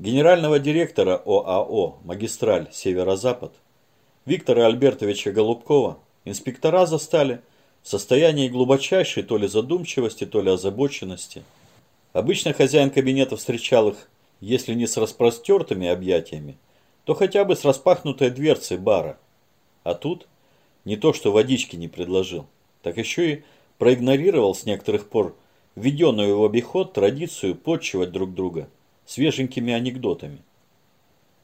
генерального директора ОАО «Магистраль Северо-Запад» Виктора Альбертовича Голубкова инспектора застали в состоянии глубочайшей то ли задумчивости, то ли озабоченности. Обычно хозяин кабинета встречал их, если не с распростертыми объятиями, то хотя бы с распахнутой дверцей бара. А тут не то, что водички не предложил, так еще и проигнорировал с некоторых пор введенную в обиход традицию подчивать друг друга свеженькими анекдотами.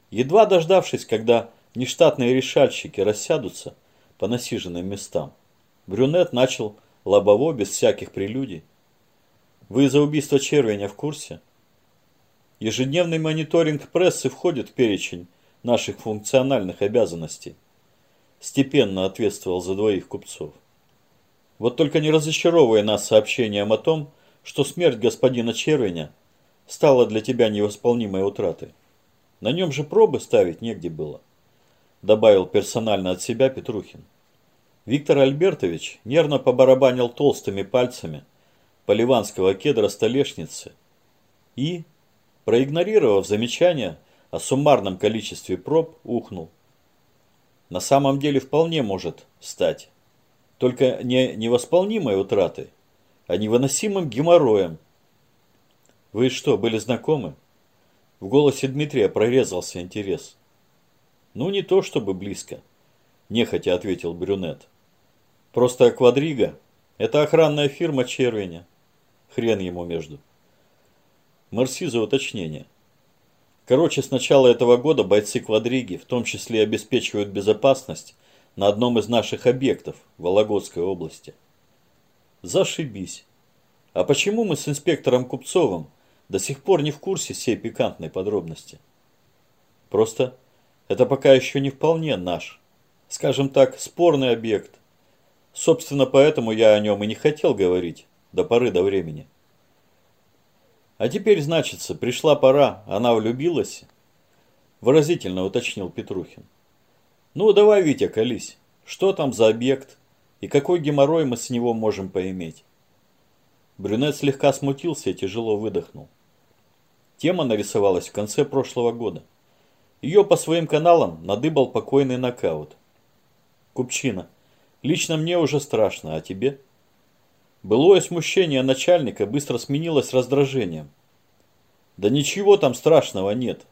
Едва дождавшись, когда нештатные решальщики рассядутся по насиженным местам, брюнет начал лобово без всяких прелюдий. Вы за убийство червеня в курсе? Ежедневный мониторинг прессы входит в перечень наших функциональных обязанностей. Степенно ответствовал за двоих купцов. Вот только не разочаровывая нас сообщением о том, что смерть господина Червеня стала для тебя невосполнимой утратой. На нем же пробы ставить негде было, добавил персонально от себя Петрухин. Виктор Альбертович нервно побарабанил толстыми пальцами по ливанского кедра столешницы и, проигнорировав замечание о суммарном количестве проб, ухнул. На самом деле вполне может стать, только не невосполнимой утратой, а невыносимым геморроем. Вы что, были знакомы? В голосе Дмитрия прорезался интерес. Ну, не то чтобы близко, нехотя ответил брюнет. Просто квадрига – это охранная фирма Червеня. Хрен ему между. Мерси за уточнение. Короче, с начала этого года бойцы квадриги в том числе обеспечивают безопасность на одном из наших объектов в Вологодской области. Зашибись. А почему мы с инспектором Купцовым до сих пор не в курсе всей пикантной подробности? Просто это пока еще не вполне наш, скажем так, спорный объект. Собственно, поэтому я о нем и не хотел говорить до поры до времени. А теперь, значится, пришла пора, она влюбилась? Выразительно уточнил Петрухин. Ну, давай, Витя, колись. Что там за объект? И какой геморрой мы с него можем поиметь? Брюнет слегка смутился и тяжело выдохнул. Тема нарисовалась в конце прошлого года. Ее по своим каналам надыбал покойный нокаут. Купчина. Лично мне уже страшно, а тебе? Былое смущение начальника быстро сменилось раздражением. Да ничего там страшного нет.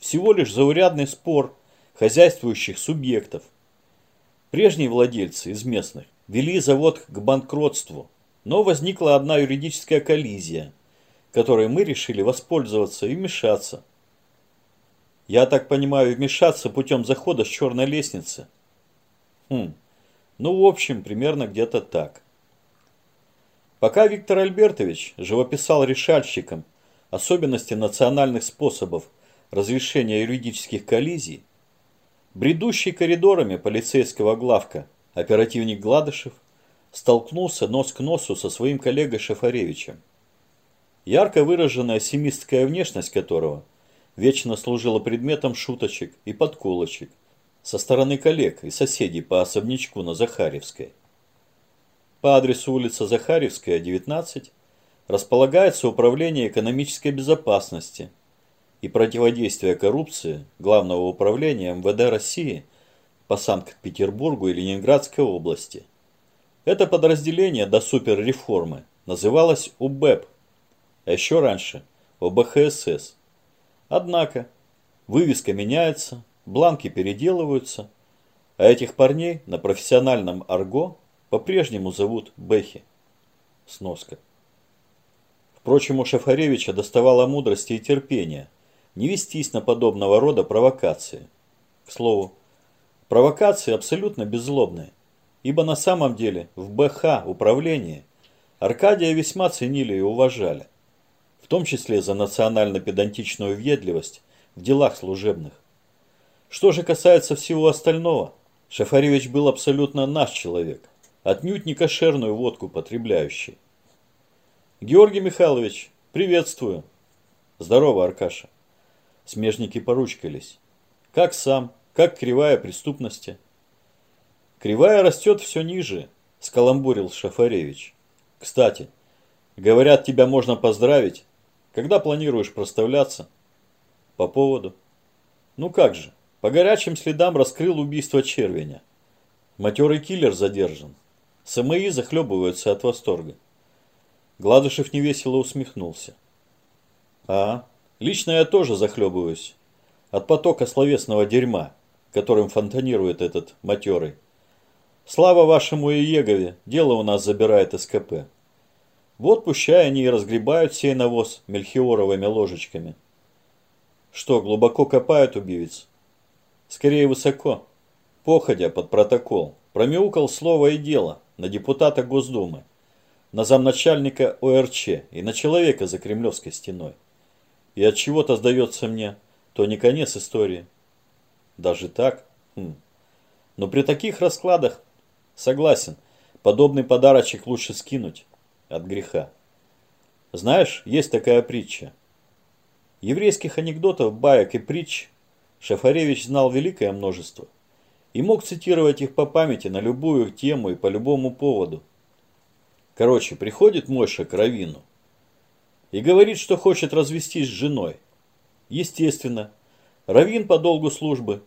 Всего лишь заурядный спор хозяйствующих субъектов – Прежние владельцы из местных вели завод к банкротству, но возникла одна юридическая коллизия, которой мы решили воспользоваться и вмешаться. Я так понимаю, вмешаться путем захода с черной лестницы. Хм, ну в общем, примерно где-то так. Пока Виктор Альбертович живописал решальщикам особенности национальных способов разрешения юридических коллизий, Бредущий коридорами полицейского главка оперативник Гладышев столкнулся нос к носу со своим коллегой Шафаревичем. Ярко выраженная семистская внешность которого вечно служила предметом шуточек и подколочек со стороны коллег и соседей по особнячку на Захаревской. По адресу улица Захаревская, 19, располагается Управление экономической безопасности – и противодействия коррупции Главного управления МВД России по Санкт-Петербургу и Ленинградской области. Это подразделение до суперреформы называлось УБЭП, а еще раньше ОБХСС. Однако вывеска меняется, бланки переделываются, а этих парней на профессиональном арго по-прежнему зовут Бэхи. Сноска. Впрочем, у Шафаревича доставало мудрости и терпения – не вестись на подобного рода провокации. К слову, провокации абсолютно беззлобные, ибо на самом деле в БХ управлении Аркадия весьма ценили и уважали, в том числе за национально-педантичную въедливость в делах служебных. Что же касается всего остального, Шафаревич был абсолютно наш человек, отнюдь не кошерную водку потребляющий. Георгий Михайлович, приветствую. Здорово, Аркаша. Смежники поручкались. Как сам, как кривая преступности. Кривая растет все ниже, скаламбурил Шафаревич. Кстати, говорят, тебя можно поздравить. Когда планируешь проставляться? По поводу? Ну как же, по горячим следам раскрыл убийство Червеня. Матерый киллер задержан. СМИ захлебываются от восторга. Гладышев невесело усмехнулся. А, лично я тоже захлебываюсь. От потока словесного дерьма, которым фонтанирует этот матерый. Слава вашему Иегове, дело у нас забирает СКП. Вот пущай они и разгребают сей навоз мельхиоровыми ложечками. Что, глубоко копают убивец? Скорее высоко. Походя под протокол. Промяукал слово и дело на депутата Госдумы, на замначальника ОРЧ и на человека за Кремлевской стеной. И от чего-то сдается мне, то не конец истории. Даже так? Хм. Но при таких раскладах, согласен, подобный подарочек лучше скинуть от греха. Знаешь, есть такая притча. Еврейских анекдотов, баек и притч Шафаревич знал великое множество и мог цитировать их по памяти на любую тему и по любому поводу. Короче, приходит Мойша к Равину и говорит, что хочет развестись с женой. Естественно, Равин по долгу службы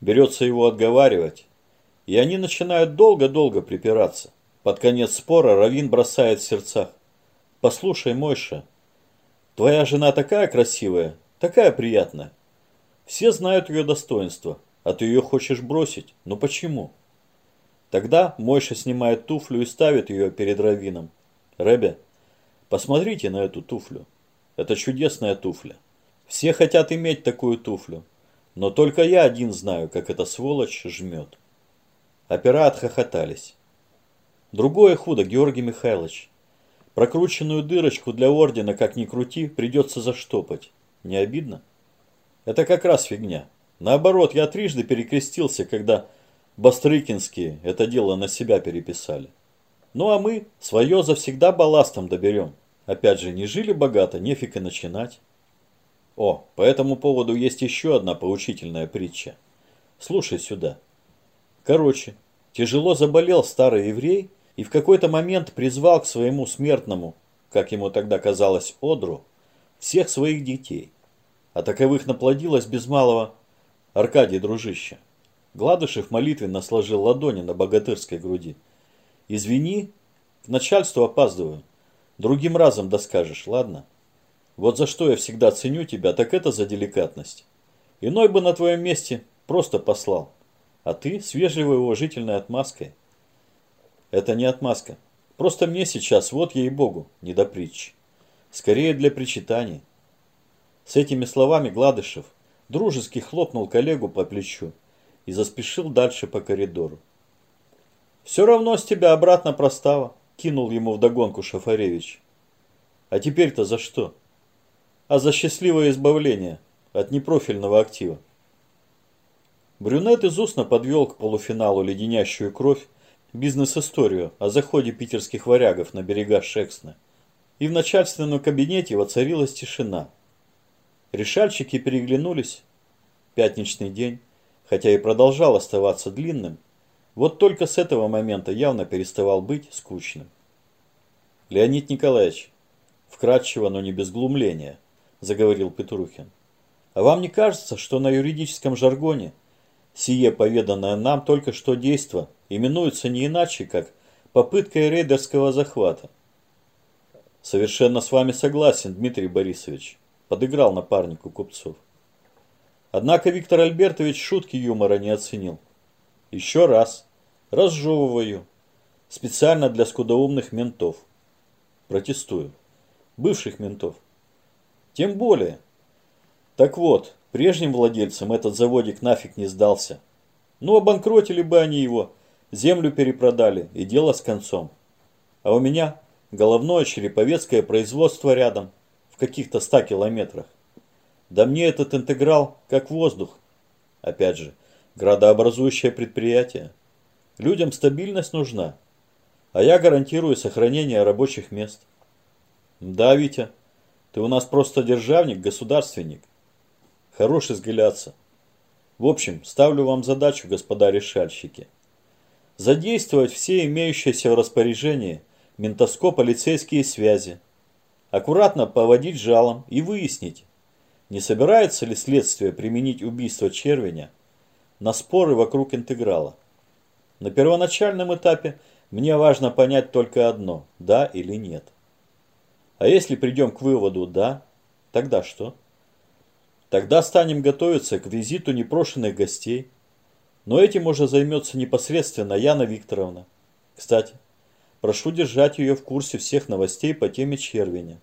берется его отговаривать, и они начинают долго-долго припираться. Под конец спора Равин бросает в сердцах. «Послушай, Мойша, твоя жена такая красивая, такая приятная. Все знают ее достоинство, а ты ее хочешь бросить. Но почему?» Тогда Мойша снимает туфлю и ставит ее перед Равином. «Ребе, посмотрите на эту туфлю. Это чудесная туфля. Все хотят иметь такую туфлю. Но только я один знаю, как эта сволочь жмет». Опера отхохотались. Другое худо, Георгий Михайлович. Прокрученную дырочку для ордена, как ни крути, придется заштопать. Не обидно? Это как раз фигня. Наоборот, я трижды перекрестился, когда Бастрыкинские это дело на себя переписали. Ну а мы свое завсегда балластом доберем. Опять же, не жили богато, нефиг и начинать. О, по этому поводу есть еще одна поучительная притча. Слушай сюда. Короче, тяжело заболел старый еврей, и в какой-то момент призвал к своему смертному, как ему тогда казалось, одру, всех своих детей. А таковых наплодилось без малого Аркадий дружище. Гладышев молитвенно сложил ладони на богатырской груди. «Извини, к начальству опаздываю. Другим разом доскажешь, ладно? Вот за что я всегда ценю тебя, так это за деликатность. Иной бы на твоем месте просто послал. А ты свежей и уважительной отмазкой. Это не отмазка. Просто мне сейчас, вот ей-богу, не до притч. Скорее для причитаний. С этими словами Гладышев дружески хлопнул коллегу по плечу и заспешил дальше по коридору. «Все равно с тебя обратно простава», – кинул ему вдогонку Шафаревич. «А теперь-то за что?» «А за счастливое избавление от непрофильного актива». Брюнет из устно подвел к полуфиналу леденящую кровь бизнес-историю о заходе питерских варягов на берега Шексна. И в начальственном кабинете воцарилась тишина. Решальщики переглянулись. Пятничный день, хотя и продолжал оставаться длинным, вот только с этого момента явно переставал быть скучным. Леонид Николаевич, вкратчиво, но не без глумления, заговорил Петрухин. А вам не кажется, что на юридическом жаргоне сие поведанное нам только что действо – именуется не иначе, как попыткой рейдерского захвата. Совершенно с вами согласен, Дмитрий Борисович, подыграл напарнику купцов. Однако Виктор Альбертович шутки юмора не оценил. Еще раз, разжевываю, специально для скудоумных ментов. Протестую. Бывших ментов. Тем более. Так вот, прежним владельцам этот заводик нафиг не сдался. Ну, обанкротили бы они его, Землю перепродали, и дело с концом. А у меня головное череповецкое производство рядом, в каких-то ста километрах. Да мне этот интеграл как воздух. Опять же, градообразующее предприятие. Людям стабильность нужна, а я гарантирую сохранение рабочих мест. Да, Витя, ты у нас просто державник, государственник. Хорош изгаляться. В общем, ставлю вам задачу, господа решальщики задействовать все имеющиеся в распоряжении ментоско полицейские связи, аккуратно поводить жалом и выяснить, Не собирается ли следствие применить убийство Червеня на споры вокруг интеграла? На первоначальном этапе мне важно понять только одно – да или нет. А если придем к выводу «да», тогда что? Тогда станем готовиться к визиту непрошенных гостей. Но этим уже займется непосредственно Яна Викторовна. Кстати, прошу держать ее в курсе всех новостей по теме Червеня.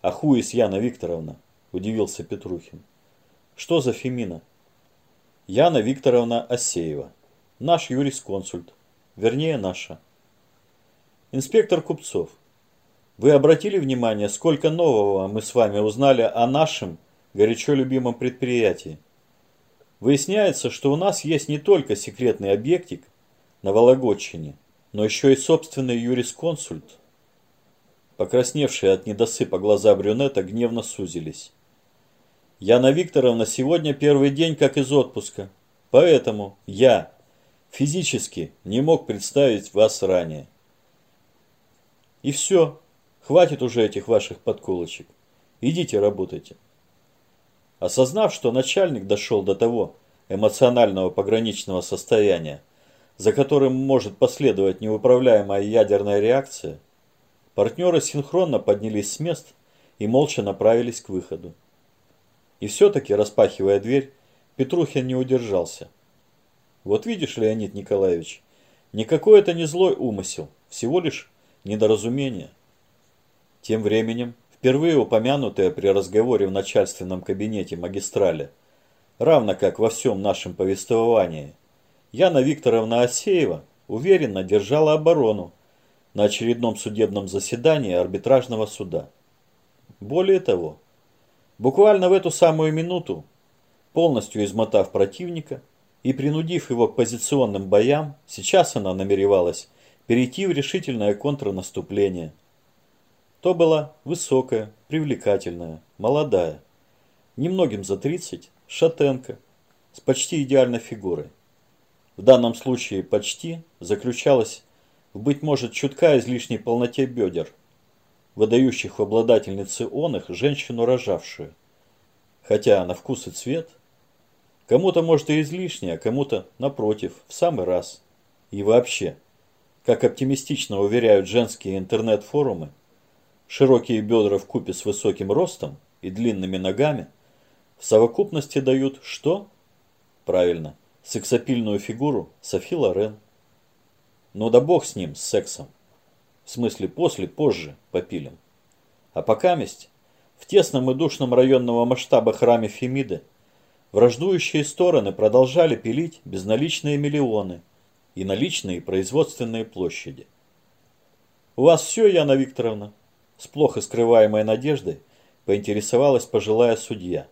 А хуис Яна Викторовна? Удивился Петрухин. Что за Фемина? Яна Викторовна Осеева. Наш юрисконсульт. Вернее, наша. Инспектор Купцов. Вы обратили внимание, сколько нового мы с вами узнали о нашем горячо любимом предприятии? Выясняется, что у нас есть не только секретный объектик на Вологодчине, но еще и собственный юрисконсульт. Покрасневшие от недосыпа глаза брюнета гневно сузились. Яна Викторовна сегодня первый день как из отпуска. Поэтому я физически не мог представить вас ранее. И все. Хватит уже этих ваших подколочек. Идите работайте. Осознав, что начальник дошел до того эмоционального пограничного состояния, за которым может последовать неуправляемая ядерная реакция, партнеры синхронно поднялись с мест и молча направились к выходу. И все-таки, распахивая дверь, Петрухин не удержался. Вот видишь, Леонид Николаевич, никакой это не злой умысел, всего лишь недоразумение. Тем временем, впервые упомянутая при разговоре в начальственном кабинете магистрали, равно как во всем нашем повествовании, Яна Викторовна Осеева уверенно держала оборону на очередном судебном заседании арбитражного суда. Более того, Буквально в эту самую минуту, полностью измотав противника и принудив его к позиционным боям, сейчас она намеревалась перейти в решительное контрнаступление. То была высокая, привлекательная, молодая, немногим за 30, шатенка, с почти идеальной фигурой. В данном случае «почти» заключалась в, быть может, чутка излишней полноте бедер – выдающих в обладательнице он их женщину рожавшую. Хотя на вкус и цвет кому-то может и излишне, а кому-то, напротив, в самый раз. И вообще, как оптимистично уверяют женские интернет-форумы, широкие бедра в купе с высоким ростом и длинными ногами в совокупности дают что? Правильно, сексапильную фигуру Софи Лорен. Но да бог с ним, с сексом. В смысле после, позже попилим. А пока месть, в тесном и душном районного масштаба храме Фемиды враждующие стороны продолжали пилить безналичные миллионы и наличные производственные площади. «У вас все, Яна Викторовна?» С плохо скрываемой надеждой поинтересовалась пожилая судья.